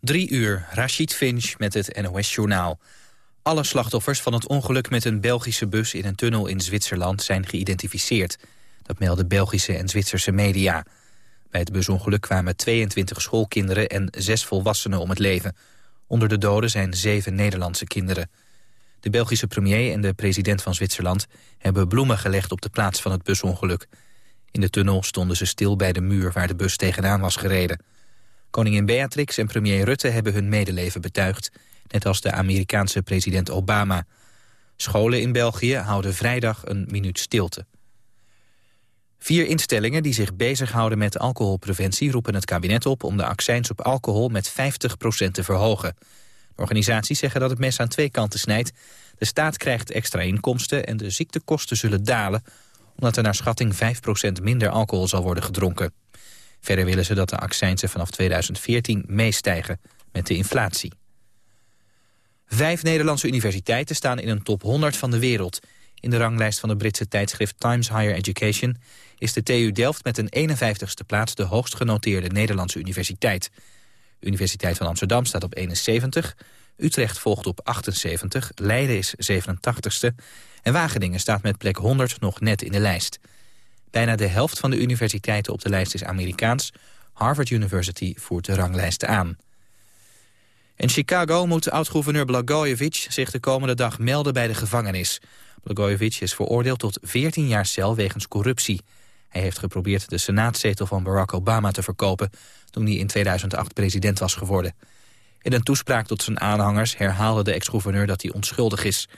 Drie uur, Rashid Finch met het NOS-journaal. Alle slachtoffers van het ongeluk met een Belgische bus in een tunnel in Zwitserland zijn geïdentificeerd. Dat melden Belgische en Zwitserse media. Bij het busongeluk kwamen 22 schoolkinderen en zes volwassenen om het leven. Onder de doden zijn zeven Nederlandse kinderen. De Belgische premier en de president van Zwitserland hebben bloemen gelegd op de plaats van het busongeluk. In de tunnel stonden ze stil bij de muur waar de bus tegenaan was gereden. Koningin Beatrix en premier Rutte hebben hun medeleven betuigd... net als de Amerikaanse president Obama. Scholen in België houden vrijdag een minuut stilte. Vier instellingen die zich bezighouden met alcoholpreventie... roepen het kabinet op om de accijns op alcohol met 50% te verhogen. Organisaties zeggen dat het mes aan twee kanten snijdt. De staat krijgt extra inkomsten en de ziektekosten zullen dalen... omdat er naar schatting 5% minder alcohol zal worden gedronken. Verder willen ze dat de accijnsen vanaf 2014 meestijgen met de inflatie. Vijf Nederlandse universiteiten staan in een top 100 van de wereld. In de ranglijst van de Britse tijdschrift Times Higher Education... is de TU Delft met een 51ste plaats de hoogst genoteerde Nederlandse universiteit. Universiteit van Amsterdam staat op 71, Utrecht volgt op 78, Leiden is 87ste... en Wageningen staat met plek 100 nog net in de lijst. Bijna de helft van de universiteiten op de lijst is Amerikaans. Harvard University voert de ranglijsten aan. In Chicago moet oud-gouverneur Blagojevich zich de komende dag melden bij de gevangenis. Blagojevich is veroordeeld tot 14 jaar cel wegens corruptie. Hij heeft geprobeerd de senaatzetel van Barack Obama te verkopen... toen hij in 2008 president was geworden. In een toespraak tot zijn aanhangers herhaalde de ex-gouverneur dat hij onschuldig is.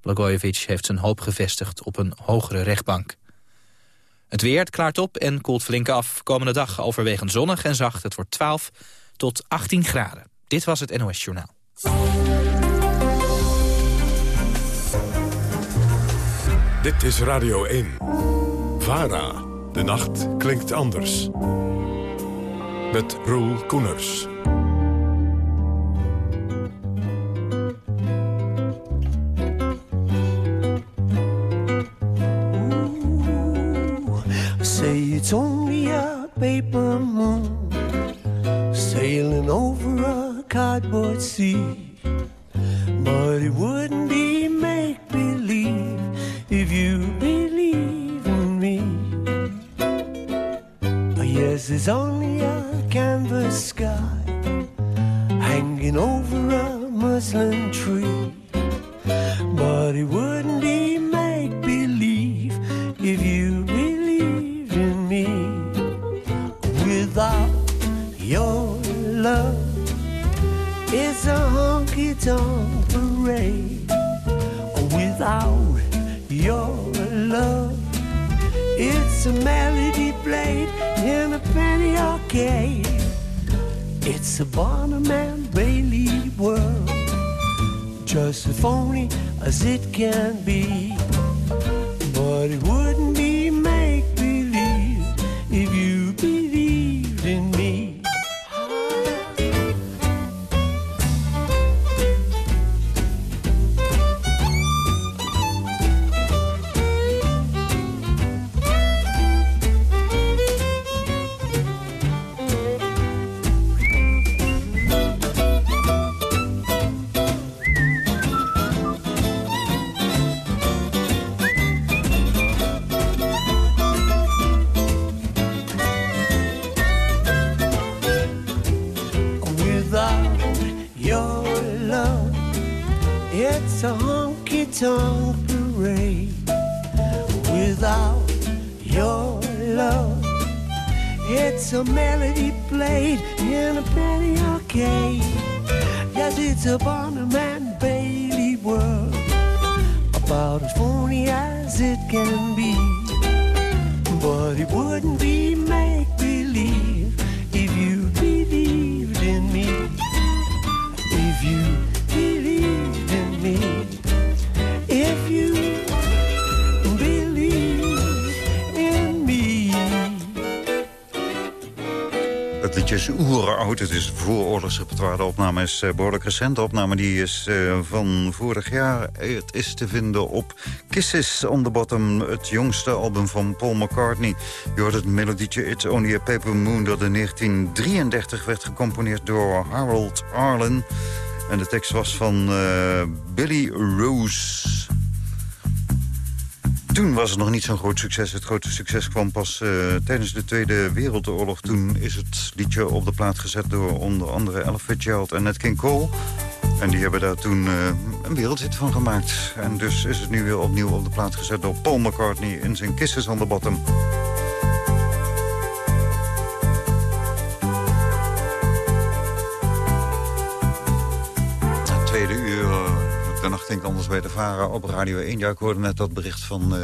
Blagojevich heeft zijn hoop gevestigd op een hogere rechtbank. Het weer klaart op en koelt flink af. Komende dag overwegend zonnig en zacht. Het wordt 12 tot 18 graden. Dit was het NOS Journaal. Dit is Radio 1. VARA. De nacht klinkt anders. Met Roel Koeners. It's only a paper moon sailing over a cardboard sea. But it wouldn't be make believe if you believe in me. But Yes, it's only a canvas sky hanging over a muslin tree. But it wouldn't without your love. It's a melody played in a penny arcade. It's a Barnum and Bailey world, just as phony as it can be. But it wouldn't be is uh, behoorlijk recent. De opname die is uh, van vorig jaar. Het is te vinden op Kisses on the Bottom. Het jongste album van Paul McCartney. Je hoort het melodietje It's Only a Paper Moon... dat in 1933 werd gecomponeerd door Harold Arlen. En de tekst was van uh, Billy Rose... Toen was het nog niet zo'n groot succes. Het grote succes kwam pas uh, tijdens de Tweede Wereldoorlog. Toen is het liedje op de plaat gezet door onder andere Ella Fitzgerald en Nat King Cole. En die hebben daar toen uh, een wereldhit van gemaakt. En dus is het nu weer opnieuw op de plaat gezet door Paul McCartney... in zijn Kisses on the Bottom. Denk anders bij de Vara op Radio 1. Ja, ik hoorde net dat bericht van uh,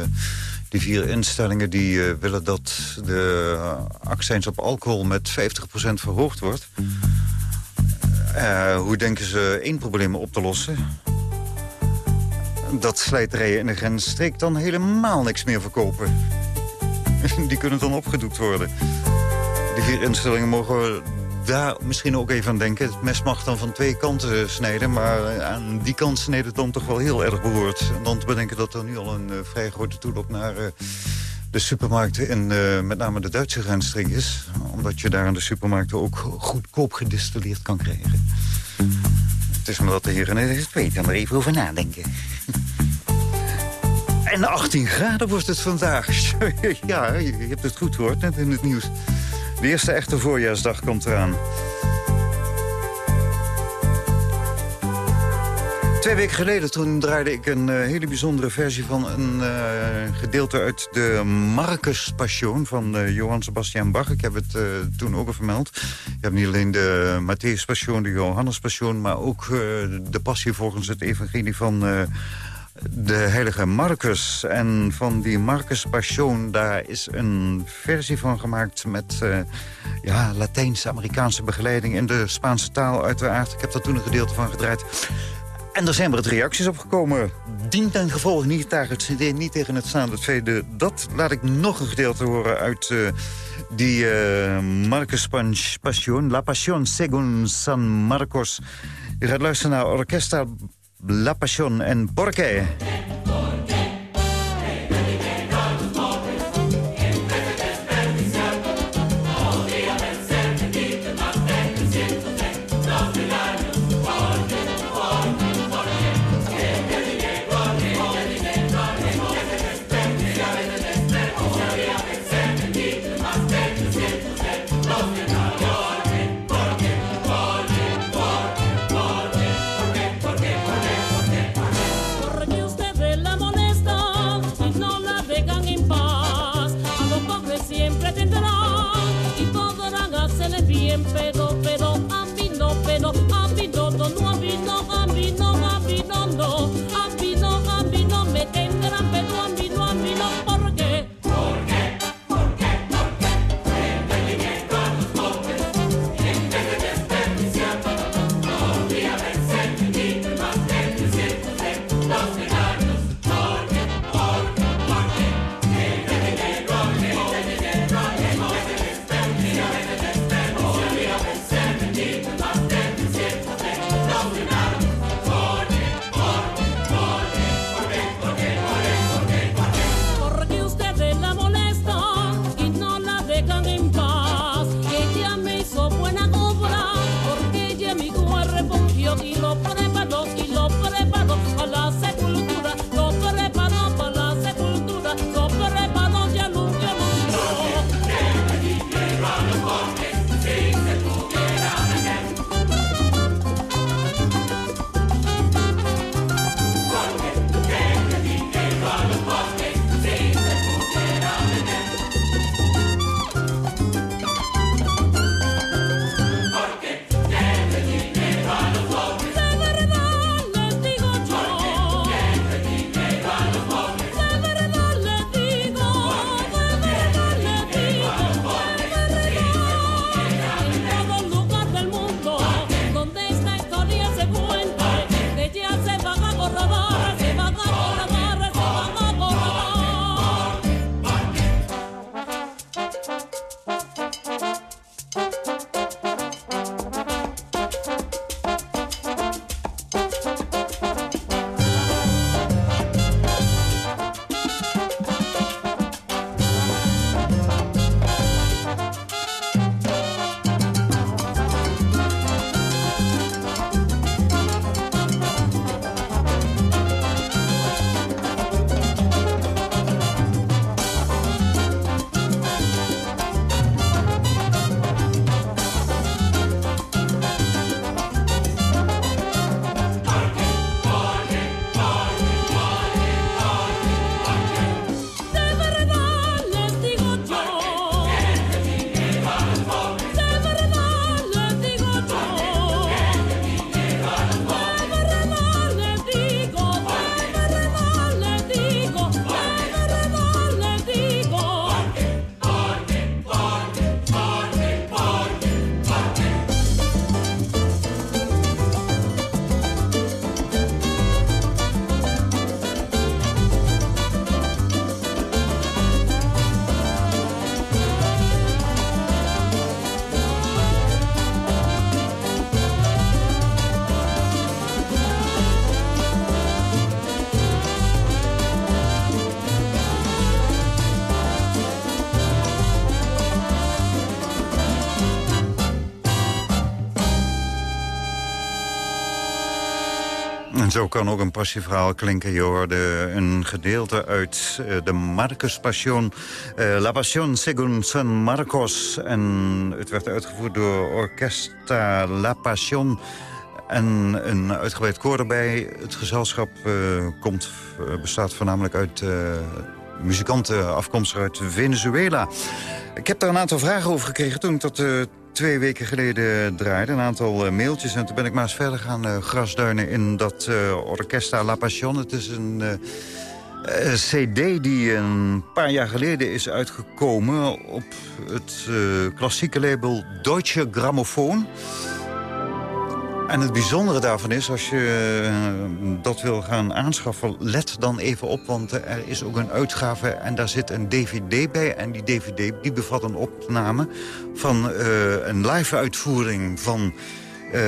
die vier instellingen... die uh, willen dat de accijns op alcohol met 50% verhoogd wordt. Uh, hoe denken ze één probleem op te lossen? Dat slijterijen in de grensstreek dan helemaal niks meer verkopen. die kunnen dan opgedoekt worden. Die vier instellingen mogen daar misschien ook even aan denken. Het mes mag dan van twee kanten snijden... maar aan die kant snijdt het dan toch wel heel erg behoord. En dan te bedenken dat er nu al een uh, vrij grote toelop naar uh, de supermarkten... uh, met name de Duitse grensstreek is. Omdat je daar in de supermarkten ook goedkoop gedistilleerd kan krijgen. Het is omdat de heren het weet, dan er even over nadenken. En 18 graden wordt het vandaag. ja, je hebt het goed gehoord, net in het nieuws. De eerste echte voorjaarsdag komt eraan. Twee weken geleden toen draaide ik een uh, hele bijzondere versie van een uh, gedeelte uit de Marcus Passion van uh, Johann Sebastian Bach. Ik heb het toen ook al vermeld. Je hebt niet alleen de Matthäus Passion, de Johannes Passion, maar ook de passie volgens het evangelie van de heilige Marcus. En van die Marcus Passion, daar is een versie van gemaakt... met uh, ja, Latijnse-Amerikaanse begeleiding in de Spaanse taal uiteraard. Ik heb daar toen een gedeelte van gedraaid. En er zijn wat reacties op gekomen. Dient ten gevolge niet tegen het cd, niet tegen het staande tweede. Dat laat ik nog een gedeelte horen uit uh, die uh, Marcus Passion. La Passion según San Marcos. Je gaat luisteren naar Orquesta La Pasión en ¿Por En zo kan ook een passieverhaal klinken. Je hoorde een gedeelte uit uh, de Marcus Passion. Uh, La Passion según San Marcos. En het werd uitgevoerd door Orquesta La Passion. En een uitgebreid koor erbij. Het gezelschap uh, komt, bestaat voornamelijk uit muzikanten afkomstig uit Venezuela. Ik heb daar een aantal vragen over gekregen toen ik dat twee weken geleden draaide. Een aantal uh, mailtjes en toen ben ik maar eens verder gaan uh, grasduinen in dat uh, Orquesta La Passion. Het is een cd die een paar jaar geleden is uitgekomen op het klassieke label Deutsche Grammophon. En het bijzondere daarvan is, als je eh, dat wil gaan aanschaffen... let dan even op, want er is ook een uitgave en daar zit een dvd bij. En die dvd die bevat een opname van uh, een live-uitvoering van... Uh,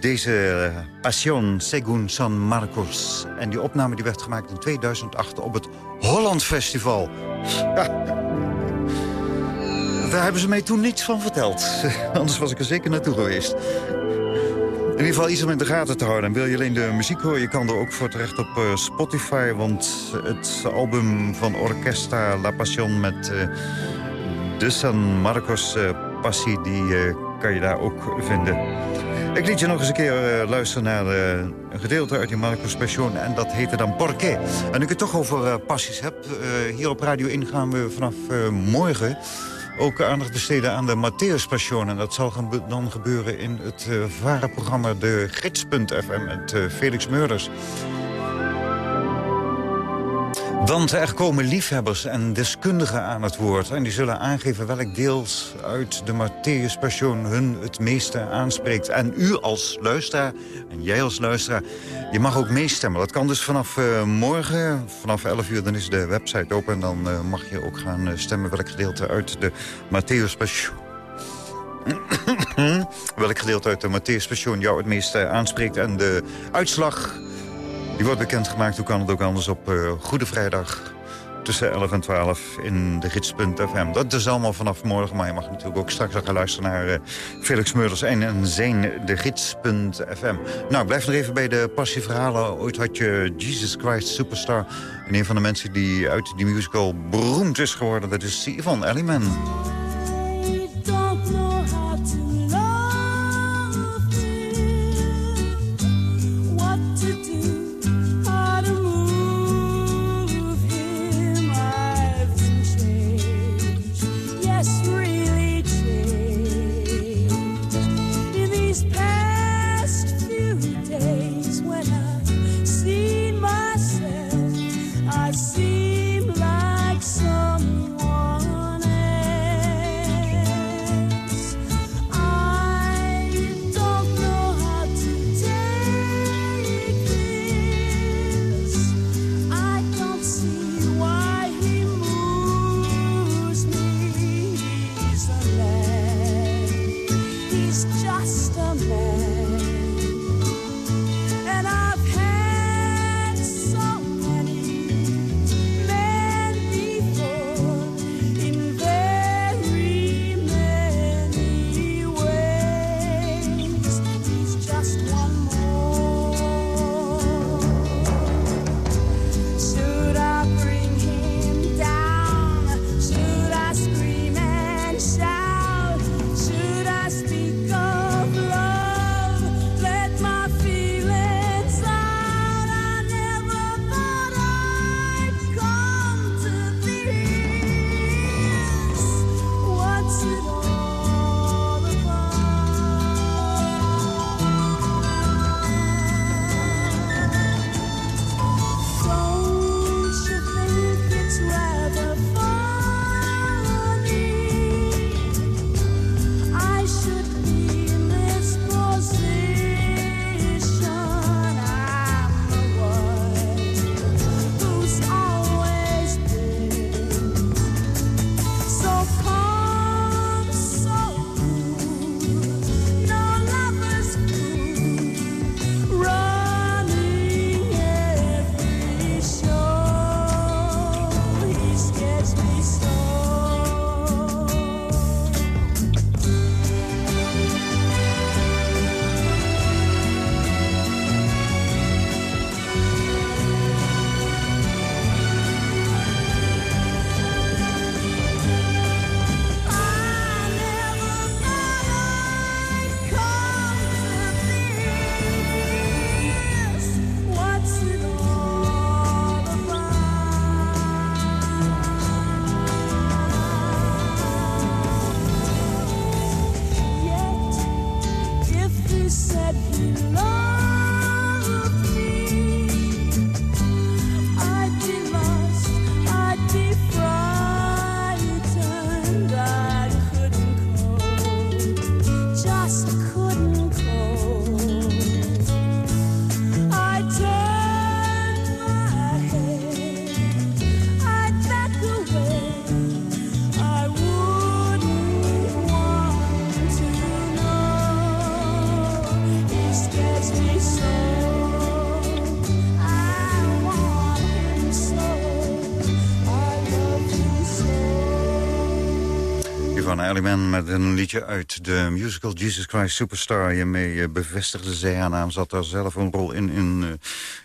deze Passion Según San Marcos. En die opname die werd gemaakt in 2008 op het Holland Festival. Daar hebben ze mij toen niets van verteld. Anders was ik er zeker naartoe geweest. In ieder geval iets om in de gaten te houden. En wil je alleen de muziek horen, je kan er ook voor terecht op uh, Spotify. Want het album van Orquesta La Passion met uh, de San Marcos uh, Passie... die kan je daar ook vinden. Ik liet je nog eens een keer luisteren naar een gedeelte uit die Marcos Passion. En dat heette dan Porqué. En ik het toch over passies heb. hier op Radio 1 gaan we vanaf morgen ook aandacht besteden aan de Matthäus-passion. En dat zal dan gebeuren in het uh, varenprogramma De Gids.fm met uh, Felix Meurders. Want er komen liefhebbers en deskundigen aan het woord. En die zullen aangeven welk deels uit de Matthäus Passion hun het meeste aanspreekt. En u als luisteraar, en jij als luisteraar, je mag ook meestemmen. Dat kan dus vanaf uh, morgen, vanaf 11 uur, dan is de website open. En dan uh, mag je ook gaan uh, stemmen welk gedeelte uit de Matthäus Passion... welk gedeelte uit de Matthäus Passion jou het meeste aanspreekt. En de uitslag die wordt bekendgemaakt, hoe kan het ook anders, op uh, Goede Vrijdag tussen 11 en 12 in de gids.fm. Dat is allemaal vanaf morgen, maar je mag natuurlijk ook straks gaan luisteren naar uh, Felix Meurders en, zijn de gids.fm. Nou, blijf nog even bij de passieverhalen. Ooit had je Jesus Christ Superstar. En een van de mensen die uit die musical beroemd is geworden, dat is Yvonne Elliman. Met een liedje uit de musical Jesus Christ Superstar. Hiermee eh, bevestigde zij haar naam, zat daar zelf een rol in, in uh,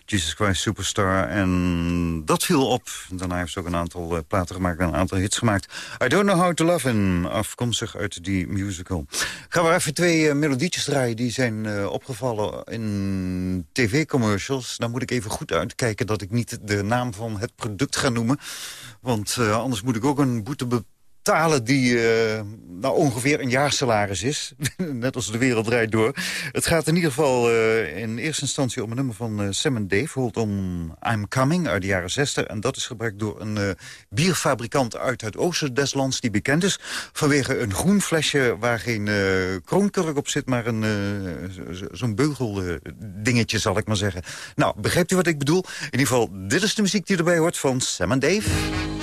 Jesus Christ Superstar. En dat viel op. Daarna heeft ze ook een aantal uh, platen gemaakt en een aantal hits gemaakt. I Don't Know How To Love Him, afkomstig uit die musical. Gaan we even twee melodietjes draaien. Die zijn opgevallen in tv-commercials. Dan moet ik even goed uitkijken dat ik niet de naam van het product ga noemen. Want anders moet ik ook een boete talen die uh, nou ongeveer een jaarsalaris is. Net als de wereld draait door. Het gaat in ieder geval uh, in eerste instantie om een nummer van uh, Sam Dave. Holt om I'm Coming uit de jaren 60. En dat is gebruikt door een bierfabrikant uit het oosten des lands die bekend is. Vanwege een groen flesje waar geen kroonkurk op zit, maar een zo'n beugeldingetje zal ik maar zeggen. Nou, begrijpt u wat ik bedoel? In ieder geval, dit is de muziek die erbij hoort van Sam Dave.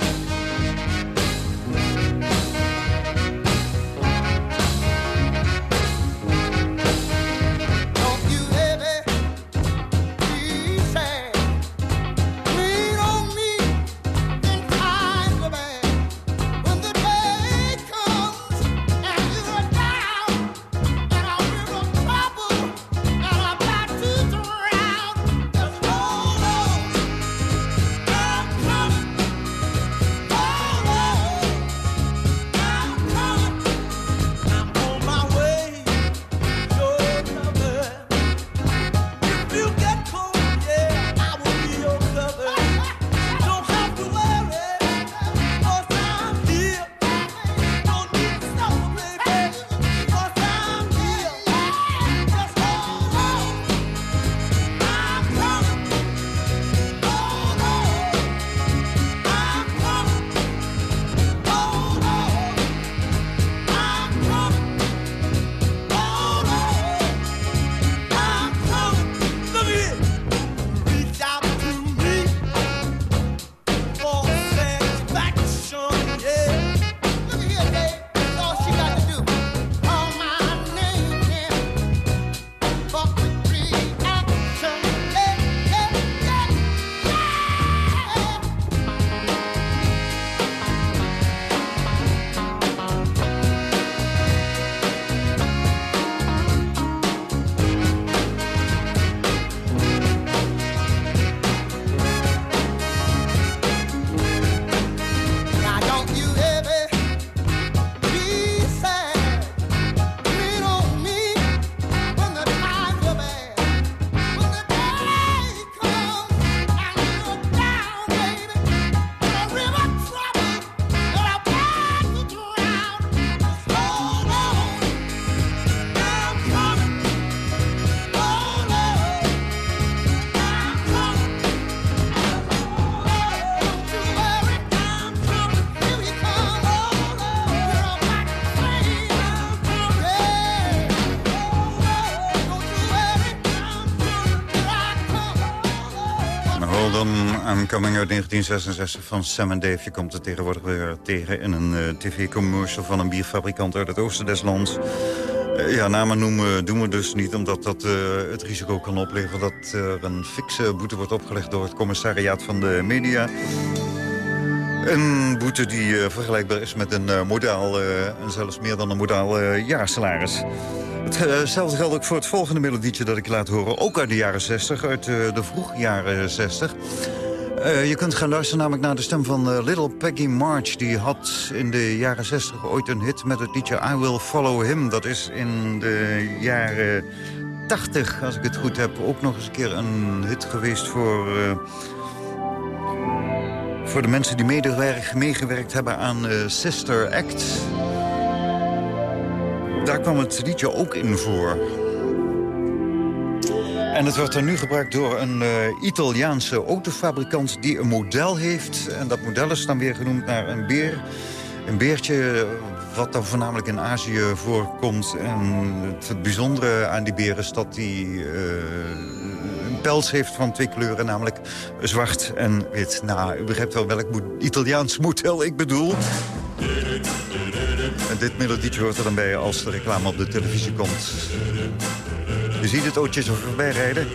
Coming uit 1966 van Sam Dave. Je komt het tegenwoordig weer tegen in een uh, tv-commercial van een bierfabrikant uit het oosten des lands. Uh, ja, namen noemen doen we dus niet, omdat dat uh, het risico kan opleveren... dat er een fikse boete wordt opgelegd door het commissariaat van de media. Een boete die vergelijkbaar is met een modaal, en zelfs meer dan een modaal jaarsalaris. Hetzelfde geldt ook voor het volgende melodietje dat ik laat horen. Ook uit de jaren 60, uit de vroege jaren 60. Uh, je kunt gaan luisteren namelijk naar de stem van uh, Little Peggy March. Die had in de jaren 60 ooit een hit met het liedje I Will Follow Him. Dat is in de jaren 80, als ik het goed heb, ook nog eens een keer een hit geweest voor... Uh, voor de mensen die meegewerkt hebben aan Sister Act. Daar kwam het liedje ook in voor. En het wordt dan nu gebruikt door een uh, Italiaanse autofabrikant die een model heeft. En dat model is dan weer genoemd naar een beer. Een beertje wat dan voornamelijk in Azië voorkomt. En het bijzondere aan die beer is dat die uh, een pels heeft van twee kleuren. Namelijk zwart en wit. Nou, u begrijpt wel welk Italiaans model ik bedoel. En dit melodietje hoort er dan bij als de reclame op de televisie komt. Je ziet het ootje zo voorbij rijden.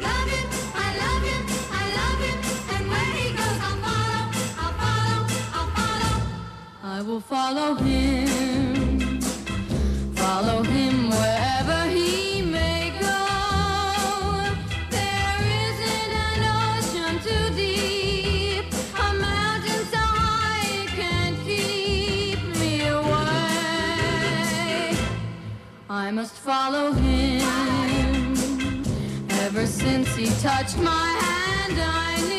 I will follow him, follow him since he touched my hand, I follow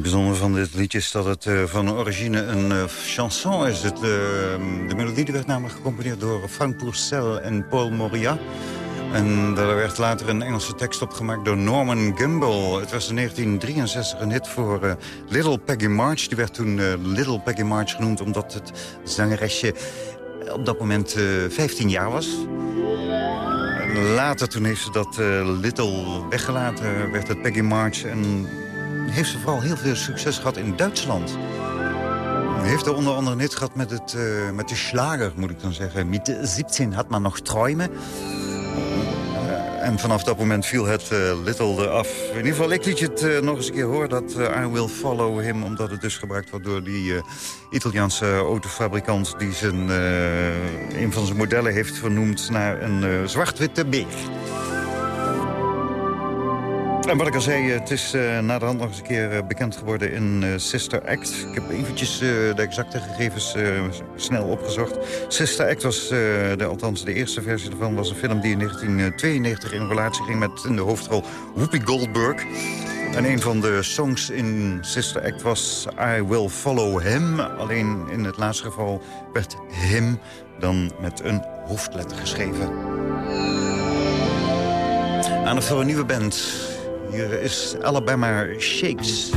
bijzondere van dit liedje is dat het uh, van origine een uh, chanson is. Het, uh, de melodie werd namelijk gecomponeerd door Frank Purcell en Paul Moria. En er werd later een Engelse tekst opgemaakt door Norman Gimbel. Het was in 1963 een hit voor Little Peggy March. Die werd toen Little Peggy March genoemd omdat het zangeresje op dat moment 15 jaar was. later toen heeft ze dat Little weggelaten, werd het Peggy March... En heeft ze vooral heel veel succes gehad in Duitsland. Heeft er onder andere net gehad met, het, uh, met de slager, moet ik dan zeggen. Met 17 had man nog träumen. Uh, en vanaf dat moment viel het uh, Little af. In ieder geval, ik liet je het nog eens een keer horen... dat I Will Follow Him, omdat het dus gebruikt wordt... door die Italiaanse autofabrikant... die zijn, een van zijn modellen heeft vernoemd naar een zwart-witte beer. En wat ik al zei, het is uh, na de hand nog eens een keer uh, bekend geworden in uh, Sister Act. Ik heb eventjes de exacte gegevens snel opgezocht. Sister Act was, de, althans de eerste versie ervan, was een film die in 1992 in relatie ging met in de hoofdrol Whoopi Goldberg. En een van de songs in Sister Act was I Will Follow Him. Alleen in het laatste geval werd him dan met een hoofdletter geschreven. Aan voor een nieuwe band. Hier is Alabama Shakes.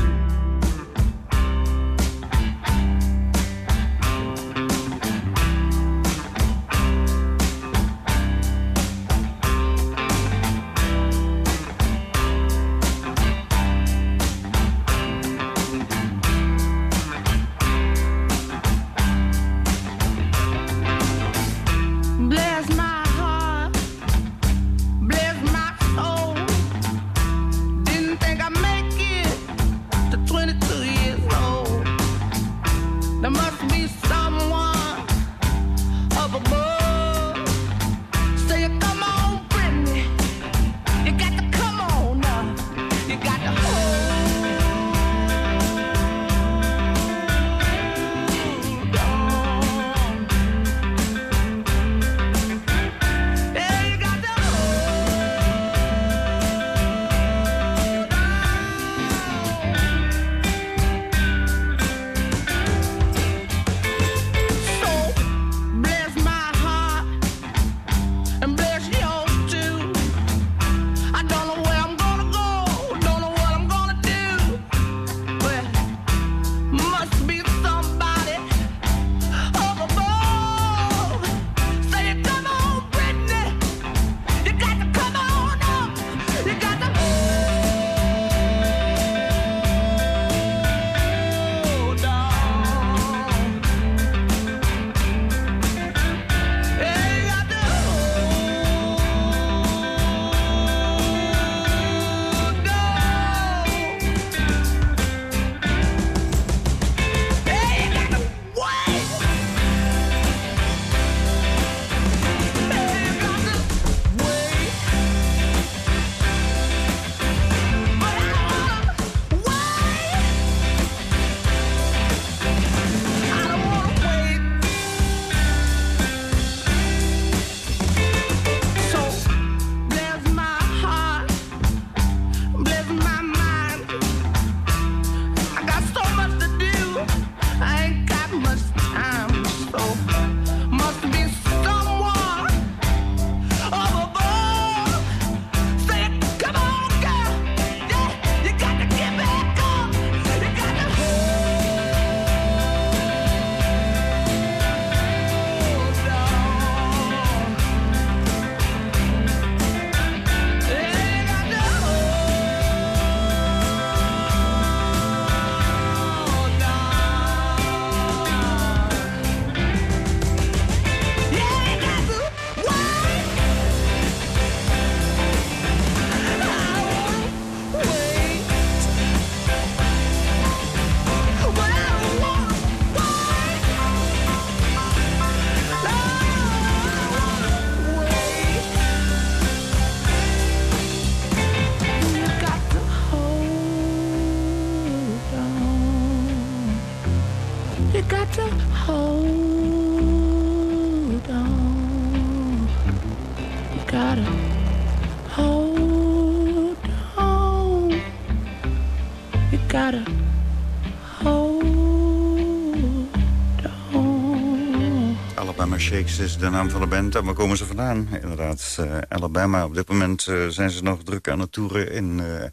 Is de naam van de band. En waar komen ze vandaan? Inderdaad, eh, Alabama. Op dit moment eh, zijn ze nog druk aan het toeren in uh,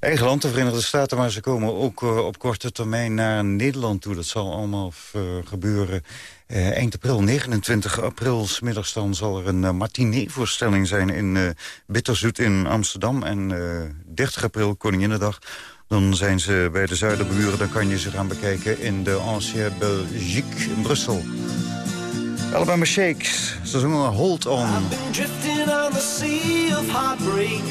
eigen land, de Verenigde Staten. Maar ze komen ook op korte termijn naar Nederland toe. Dat zal allemaal gebeuren uh, eind april, 29 april, middagstand zal er een uh, matinee-voorstelling zijn in Bitterzoet in Amsterdam. En 30 april, Koninginnedag, dan zijn ze bij de Zuiderburen. Dan kan je ze gaan bekijken in de Ancien Belgique in Brussel. Alabama Shakes, ze zongen Hold On. I've been drifting on the sea of heartbreak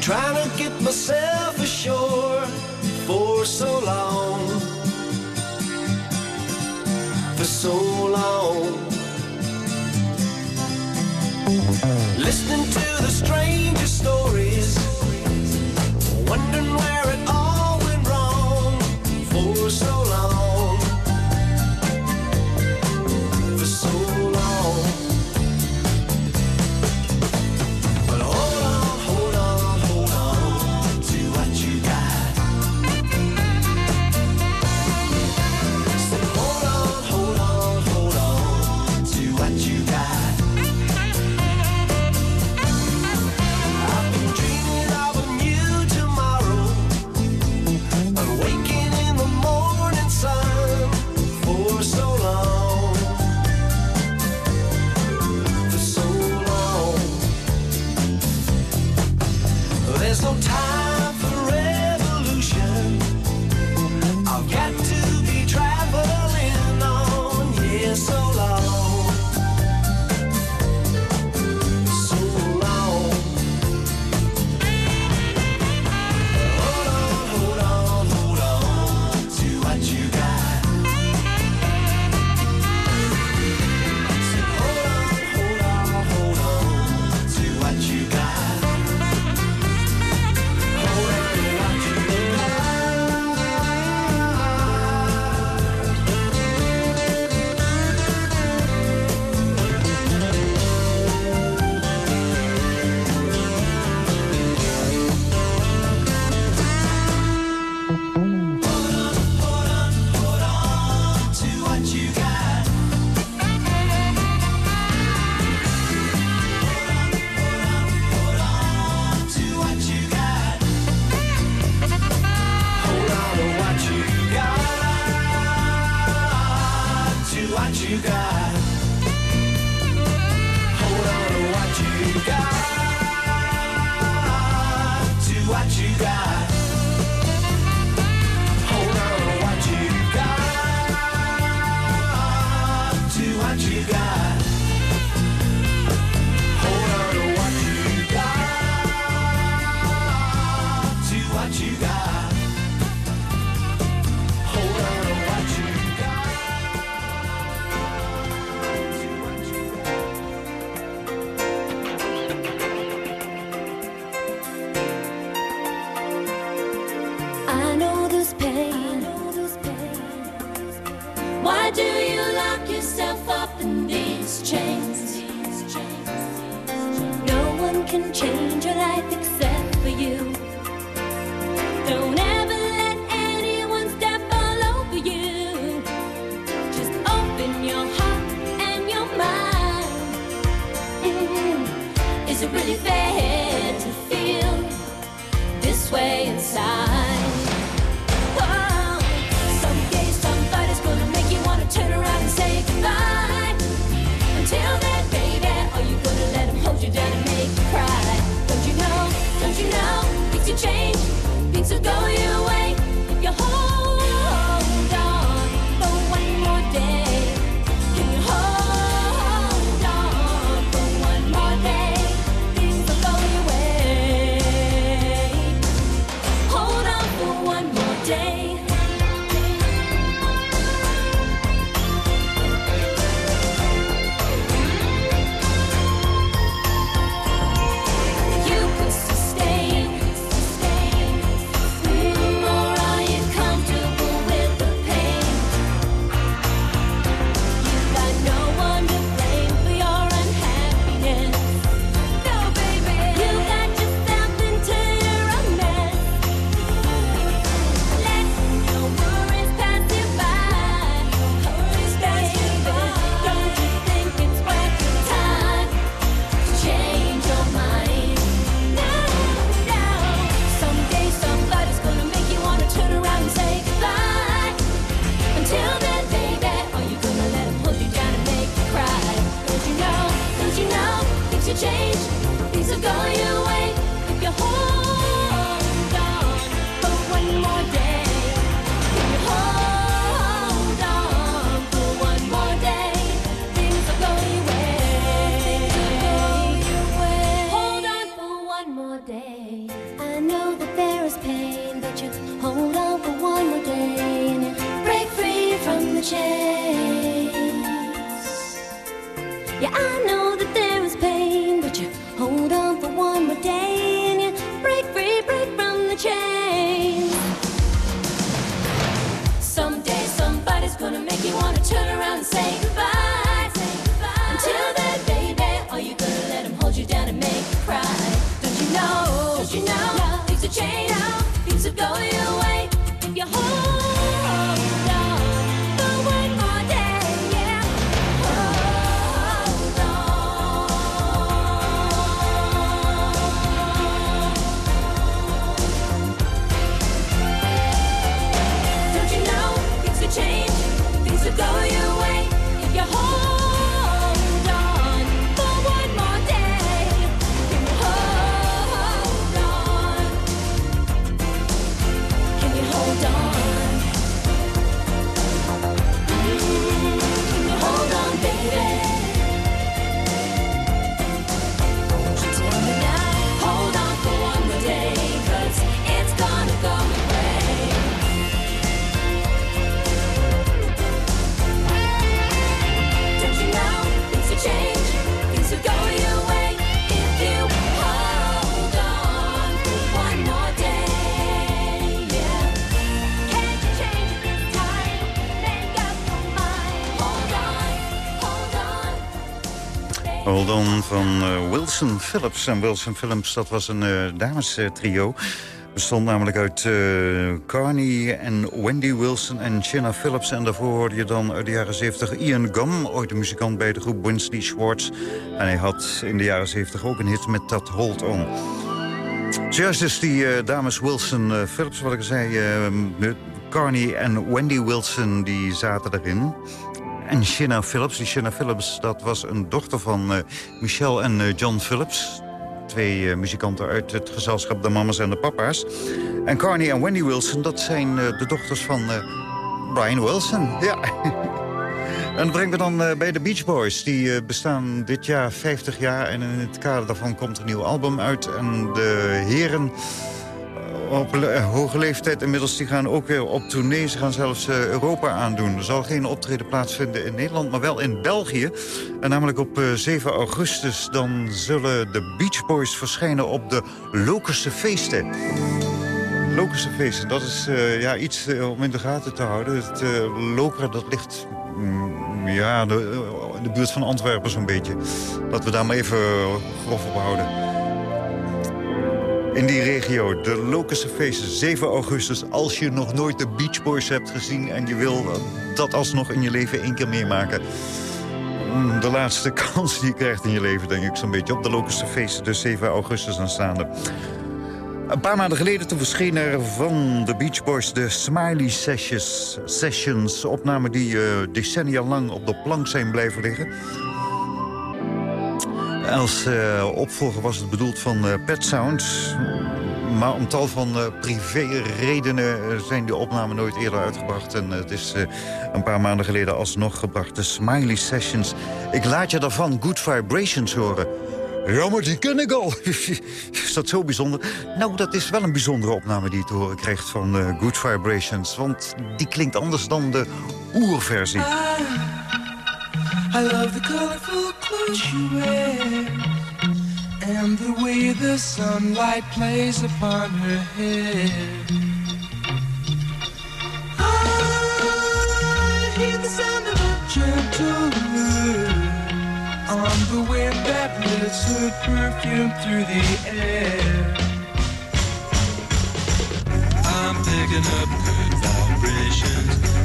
Trying to get myself ashore for so long. For so long. Listening to the strangest stories Wondering where Hold On van eh, Wilson Phillips. En Wilson Phillips, dat was een uh, damestrio. Bestond namelijk uit uh, Carney en Wendy Wilson en Shanna Phillips. En daarvoor hoorde je dan uit de jaren 70 Ian Gum, ooit een muzikant bij de groep Winsley Schwartz. En hij had in de jaren 70 ook een hit met dat Hold On. Zojuist dus die dames Wilson Phillips, wat ik zei... Carney en Wendy Wilson, die zaten erin. En Shanna Phillips. Die Shanna Phillips, dat was een dochter van uh, Michelle en uh, John Phillips. Twee uh, muzikanten uit het gezelschap De Mamas en de Papa's. En Carney en Wendy Wilson, dat zijn de dochters van Brian Wilson. Ja. En dat brengen we dan bij de Beach Boys. Die bestaan dit jaar 50 jaar en in het kader daarvan komt een nieuw album uit. En de heren op hoge leeftijd inmiddels die gaan ook weer op tournee. Ze gaan zelfs uh, Europa aandoen. Er zal geen optreden plaatsvinden in Nederland, maar wel in België. En namelijk op uh, 7 augustus dan zullen de Beach Boys verschijnen op de Lokerse Feesten. Lokerse Feesten, dat is ja, iets om in de gaten te houden. Het Lokeren, dat ligt mm, ja, de, in de buurt van Antwerpen zo'n beetje. Laten we daar maar even grof op houden in die regio. De Locusse Feesten, 7 augustus. Als je nog nooit de Beach Boys hebt gezien... en je wil dat alsnog in je leven één keer meemaken... Mm, de laatste kans die je krijgt in je leven, denk ik zo'n beetje. Op de Locusse Feesten, dus 7 augustus aanstaande. Een paar maanden geleden toen verscheen er van de Beach Boys de Smiley Sessions. Sessions opnamen die uh, decennia lang op de plank zijn blijven liggen. Als uh, opvolger was het bedoeld van uh, Pet Sounds. Maar om tal van uh, privé-redenen zijn die opnamen nooit eerder uitgebracht. En het is een paar maanden geleden alsnog gebracht. De Smiley Sessions. Ik laat je daarvan Good Vibrations horen. Ja, maar die ken ik al. is dat zo bijzonder? Nou, dat is wel een bijzondere opname die je te horen krijgt van Good Vibrations. Want die klinkt anders dan de oerversie. I love the colorful you wear. And the way the sunlight plays upon her hair. I hear the sound of a gentle word On the wind that lifts her perfume through the air. I'm picking up good vibrations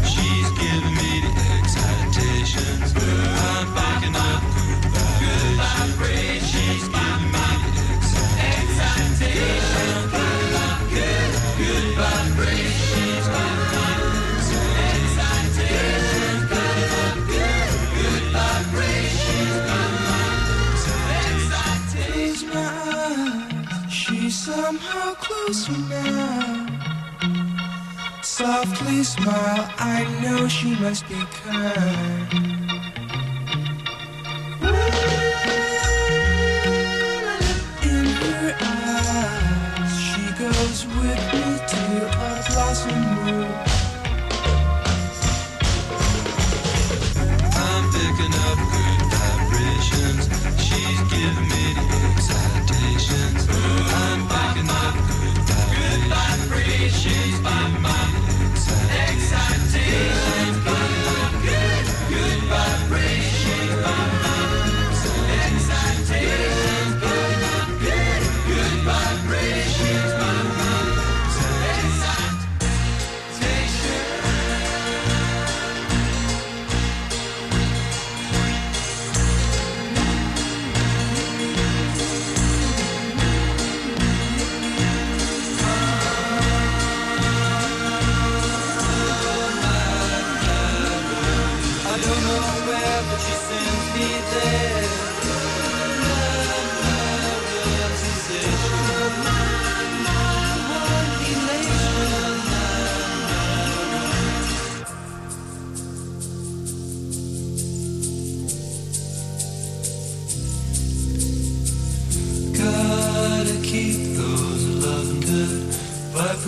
closer now Softly smile, I know she must be kind.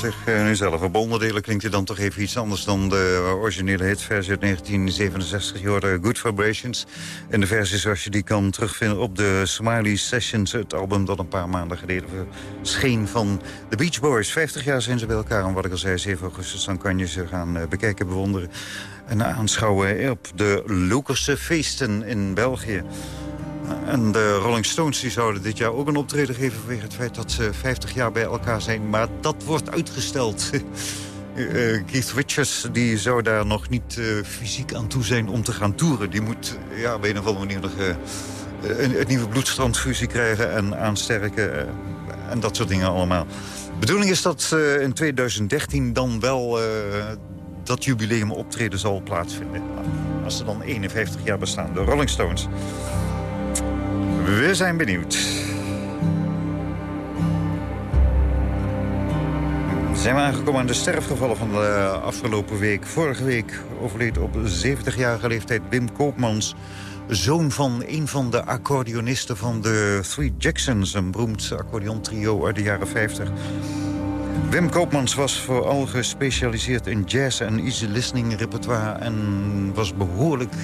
zeg eh, nu zelf. Op onderdelen klinkt hij dan toch even iets anders dan de originele hitversie uit 1967. Je hoorde Good Vibrations. En de versie zoals je die kan terugvinden op de Smiley Sessions. Het album dat een paar maanden geleden verscheen van de Beach Boys. 50 jaar zijn ze bij elkaar. En wat ik al zei, 7 augustus, dan kan je ze gaan eh, bekijken, bewonderen. En aanschouwen op de Lokerse feesten in België. En de Rolling Stones die zouden dit jaar ook een optreden geven... vanwege het feit dat ze 50 jaar bij elkaar zijn. Maar dat wordt uitgesteld. Eh, Keith Richards die zou daar nog niet eh, fysiek aan toe zijn om te gaan toeren. Die moet eh, ja, op een of andere manier nog een, een nieuwe bloedstrandfusie krijgen... en aansterken en dat soort dingen allemaal. De bedoeling is dat in 2013 dan wel... dat jubileum optreden zal plaatsvinden. Als ze dan 51 jaar bestaan, de Rolling Stones. We zijn benieuwd. Zijn we aangekomen aan de sterfgevallen van de afgelopen week. Vorige week overleed op 70-jarige leeftijd Wim Koopmans... zoon van een van de accordeonisten van de Three Jacksons... een beroemd accordeontrio uit de jaren 50. Wim Koopmans was vooral gespecialiseerd in jazz en easy listening repertoire... en was behoorlijk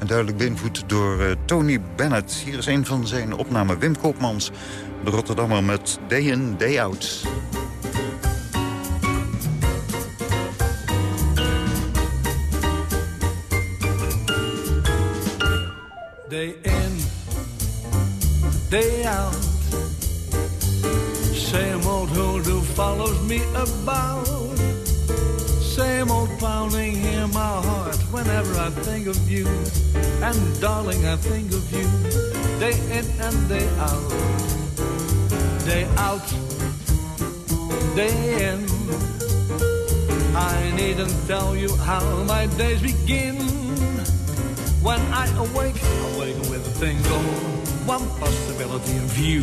en duidelijk beïnvloed door eh, Tony Bennett. Hier is een van zijn opnamen. Wim Koopmans, de Rotterdammer met Day In, Day Out. Day in, day out. Same old hoodoo follows me about. Same old pounding whenever I think of you. And darling, I think of you. Day in and day out. Day out, day in. I needn't tell you how my days begin. When I awake, I wake with a on one possibility in view.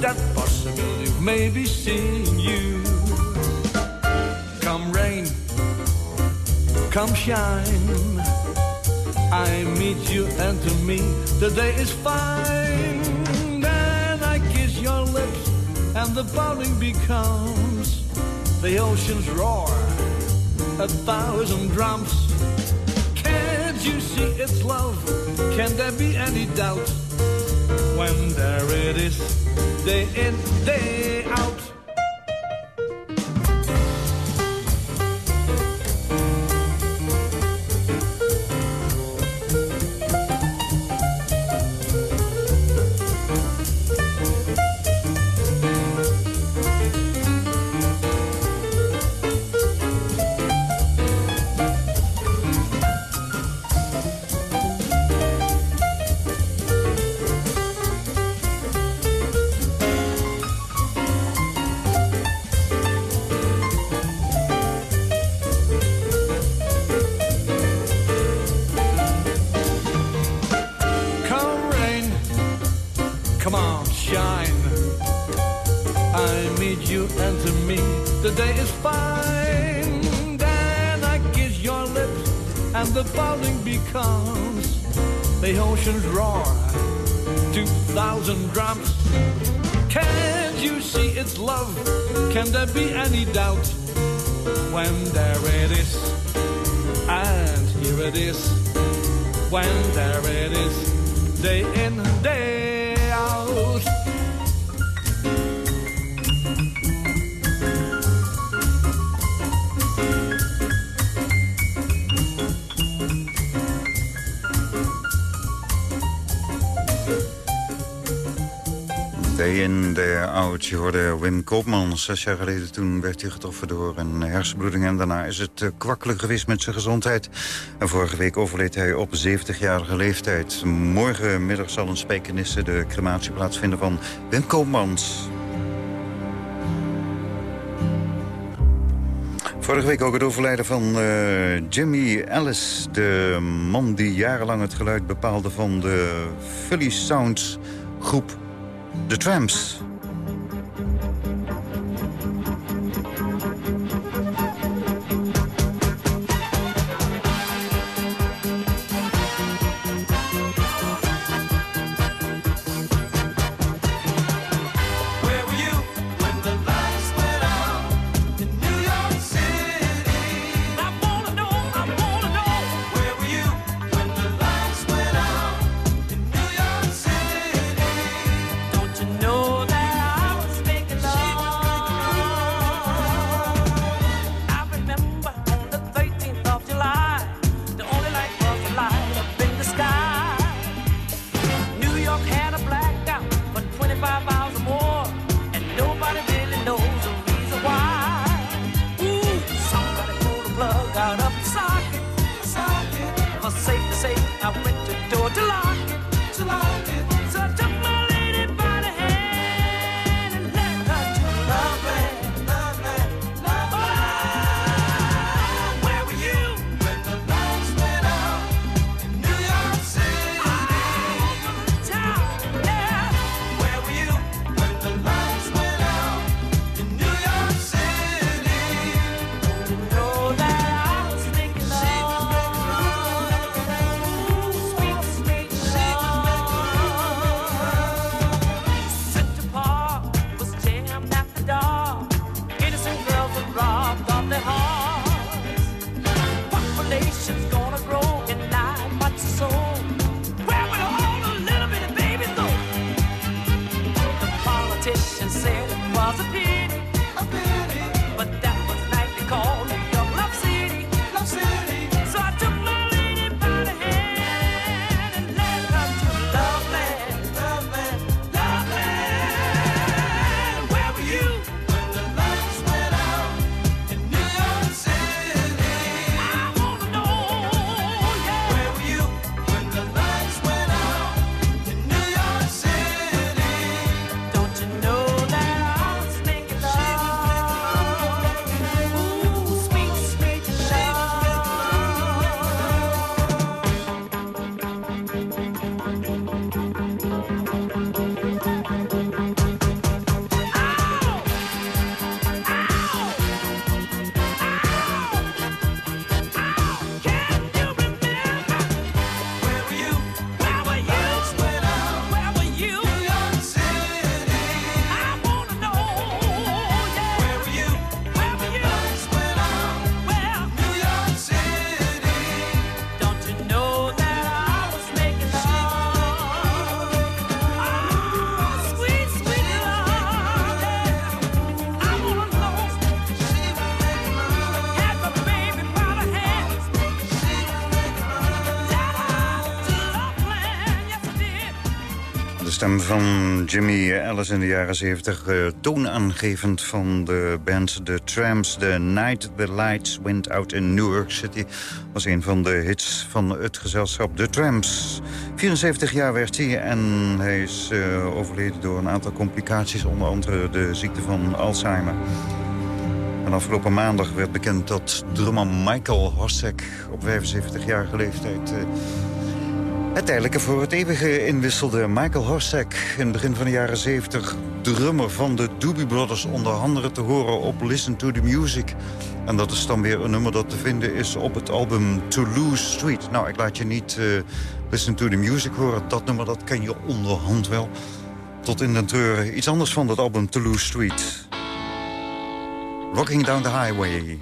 That possibility of maybe seeing you. Come rain, come shine. I meet you and to me the day is fine. Then I kiss your lips and the pounding becomes the ocean's roar, a thousand drums. Can't you see it's love? Can there be any doubt? When there it is, day in, day out. Can't you see it's love? Can there be any doubt? When there it is, and here it is. When there it is, day in, day In, de Out. Je hoorde Wim Koopmans Zes jaar geleden toen werd hij getroffen door een hersenbloeding... en daarna is het eh, kwakkelig geweest met zijn gezondheid. En vorige week overleed hij op 70-jarige leeftijd. Morgenmiddag zal een Spijkenisse de crematie plaatsvinden van Wim Koopmans. Vorige week ook het overlijden van eh, Jimmy Ellis. De man die jarenlang het geluid bepaalde van de Philly Sounds groep The Tramps. socket, socket. For safe to say, I went to door to lock. van Jimmy Ellis in de jaren 70. Eh, toonaangevend van de band The Tramps, The Night the Lights Went Out in New York City... was een van de hits van het gezelschap The Tramps. 74 jaar werd hij en hij is eh, overleden door een aantal complicaties... onder andere de ziekte van Alzheimer. En afgelopen maandag werd bekend dat drummer Michael Horsek... op 75-jarige leeftijd... Uh, het tijdelijke voor het eeuwige inwisselde Michael Horsack... in het begin van de jaren 70 drummer van de Doobie Brothers... onder andere te horen op Listen to the Music. En dat is dan weer een nummer dat te vinden is op het album Toulouse Street. Nou, ik laat je niet eh, Listen to the Music horen. Dat nummer dat ken je onderhand wel. Tot in de treuren iets anders van dat album Toulouse Street. Rocking Down the Highway.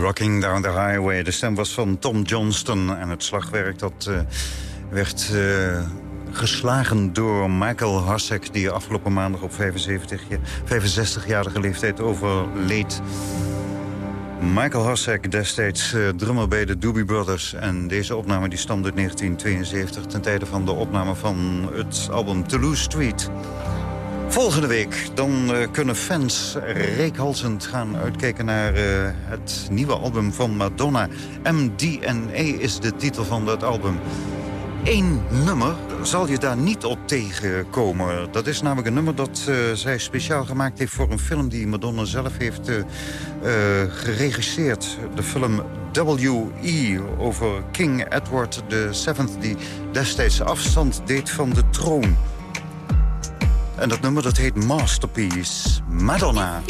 Rocking Down the Highway. De stem was van Tom Johnston. En het slagwerk dat eh, werd eh, geslagen door Michael Harsek... die afgelopen maandag op 75, 65-jarige leeftijd overleed. Michael Harsek, destijds eh, drummer bij de Doobie Brothers. En deze opname die stamt uit 1972... ten tijde van de opname van het album Toulouse Street... Volgende week dan eh, kunnen fans reekhalsend gaan uitkijken naar eh, het nieuwe album van Madonna. MDNA is de titel van dat album. Eén nummer zal je daar niet op tegenkomen. Dat is namelijk een nummer dat eh, zij speciaal gemaakt heeft... voor een film die Madonna zelf heeft geregisseerd. De film W.E. over King Edward VII... die destijds afstand deed van de troon. En dat nummer dat heet Masterpiece. Madonna.